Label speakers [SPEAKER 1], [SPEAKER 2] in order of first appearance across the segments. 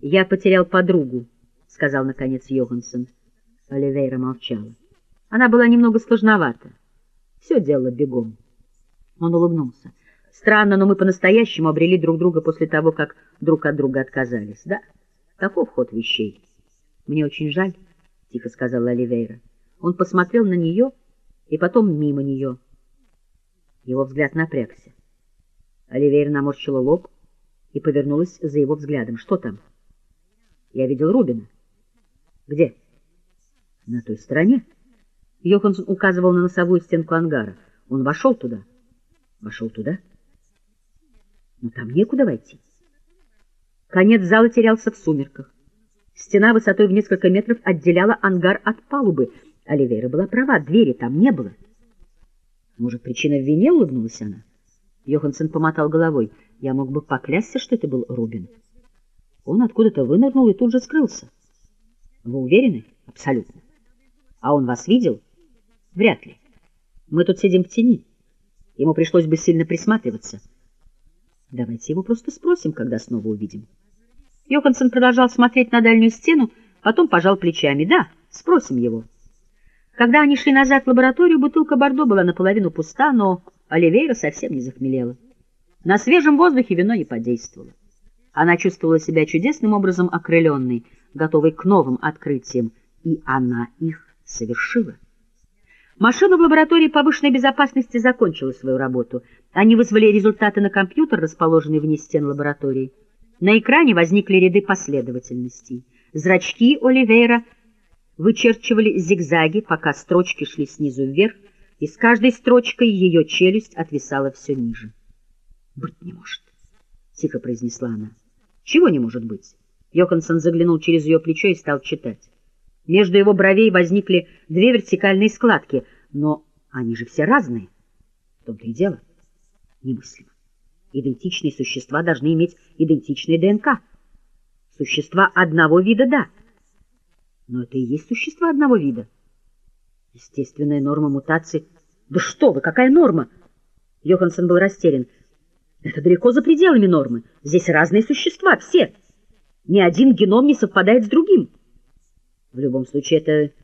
[SPEAKER 1] «Я потерял подругу», — сказал, наконец, Йоханссон. Оливейра молчала. Она была немного сложновата. Все делала бегом. Он улыбнулся. Странно, но мы по-настоящему обрели друг друга после того, как друг от друга отказались. Да, таков ход вещей. Мне очень жаль, — тихо сказала Оливейра. Он посмотрел на нее и потом мимо нее. Его взгляд напрягся. Оливейра наморщила лоб и повернулась за его взглядом. Что там? — я видел Рубина. Где? На той стороне. Йоханссон указывал на носовую стенку ангара. Он вошел туда. Вошел туда? Но там некуда войти. Конец зала терялся в сумерках. Стена высотой в несколько метров отделяла ангар от палубы. Оливейра была права, двери там не было. Может, причина в вине, улыбнулась она? Йоханссон помотал головой. Я мог бы поклясться, что это был Рубин. Он откуда-то вынырнул и тут же скрылся. Вы уверены? Абсолютно. А он вас видел? Вряд ли. Мы тут сидим в тени. Ему пришлось бы сильно присматриваться. Давайте его просто спросим, когда снова увидим. Йоханссон продолжал смотреть на дальнюю стену, потом пожал плечами. Да, спросим его. Когда они шли назад в лабораторию, бутылка Бордо была наполовину пуста, но Оливейра совсем не захмелела. На свежем воздухе вино не подействовало. Она чувствовала себя чудесным образом окрыленной, готовой к новым открытиям, и она их совершила. Машина в лаборатории повышенной безопасности закончила свою работу. Они вызвали результаты на компьютер, расположенный вне стен лаборатории. На экране возникли ряды последовательностей. Зрачки Оливейра вычерчивали зигзаги, пока строчки шли снизу вверх, и с каждой строчкой ее челюсть отвисала все ниже. «Быть не может», — тихо произнесла она. Чего не может быть? Йоханссон заглянул через ее плечо и стал читать. Между его бровей возникли две вертикальные складки, но они же все разные. В том-то и дело. Немыслимо. Идентичные существа должны иметь идентичный ДНК. Существа одного вида — да. Но это и есть существа одного вида. Естественная норма мутации. Да что вы, какая норма? Йоханссон был растерян. Это далеко за пределами нормы. Здесь разные существа, все. Ни один геном не совпадает с другим. В любом случае, это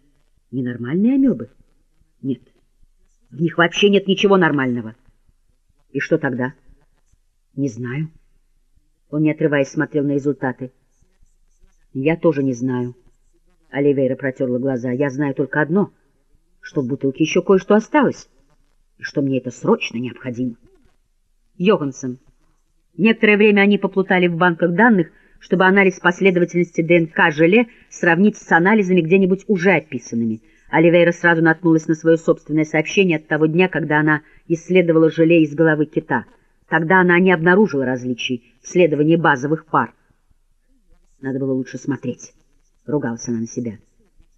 [SPEAKER 1] ненормальные амебы. Нет, в них вообще нет ничего нормального. И что тогда? Не знаю. Он, не отрываясь, смотрел на результаты. Я тоже не знаю. Оливейра протерла глаза. Я знаю только одно, что в бутылке еще кое-что осталось, и что мне это срочно необходимо. Йоханссон. Некоторое время они поплутали в банках данных, чтобы анализ последовательности ДНК желе сравнить с анализами где-нибудь уже описанными. Оливейра сразу наткнулась на свое собственное сообщение от того дня, когда она исследовала желе из головы кита. Тогда она не обнаружила различий в следовании базовых пар. Надо было лучше смотреть. Ругалась она на себя.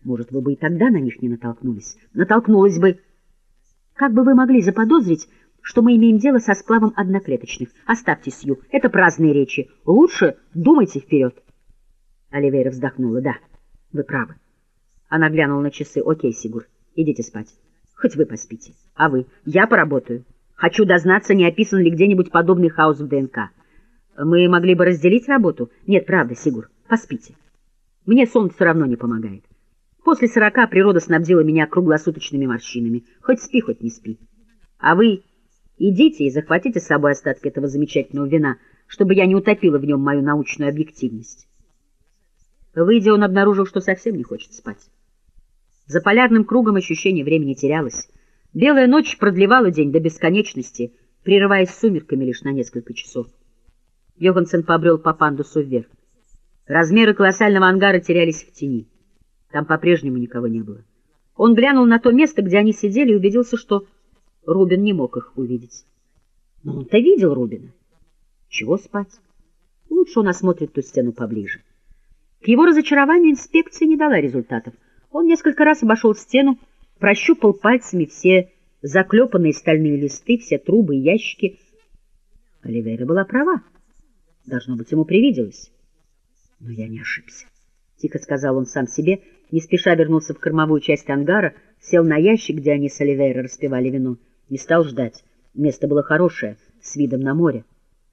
[SPEAKER 1] Может, вы бы и тогда на них не натолкнулись? Натолкнулась бы. Как бы вы могли заподозрить, что мы имеем дело со сплавом одноклеточных. Оставьте Сью, это праздные речи. Лучше думайте вперед. Оливейра вздохнула. Да, вы правы. Она глянула на часы. Окей, Сигур, идите спать. Хоть вы поспите. А вы? Я поработаю. Хочу дознаться, не описан ли где-нибудь подобный хаос в ДНК. Мы могли бы разделить работу? Нет, правда, Сигур, поспите. Мне сон все равно не помогает. После сорока природа снабдила меня круглосуточными морщинами. Хоть спи, хоть не спи. А вы Идите и захватите с собой остатки этого замечательного вина, чтобы я не утопила в нем мою научную объективность. Выйдя, он обнаружил, что совсем не хочет спать. За полярным кругом ощущение времени терялось. Белая ночь продлевала день до бесконечности, прерываясь сумерками лишь на несколько часов. Йоханссон побрел по пандусу вверх. Размеры колоссального ангара терялись в тени. Там по-прежнему никого не было. Он глянул на то место, где они сидели, и убедился, что Рубин не мог их увидеть. Но он-то видел Рубина. Чего спать? Лучше он осмотрит ту стену поближе. К его разочарованию инспекция не дала результатов. Он несколько раз обошел стену, прощупал пальцами все заклепанные стальные листы, все трубы и ящики. Оливейра была права. Должно быть, ему привиделось. Но я не ошибся. Тихо сказал он сам себе, не спеша вернулся в кормовую часть ангара, сел на ящик, где они с Оливейра распивали вино, не стал ждать. Место было хорошее, с видом на море.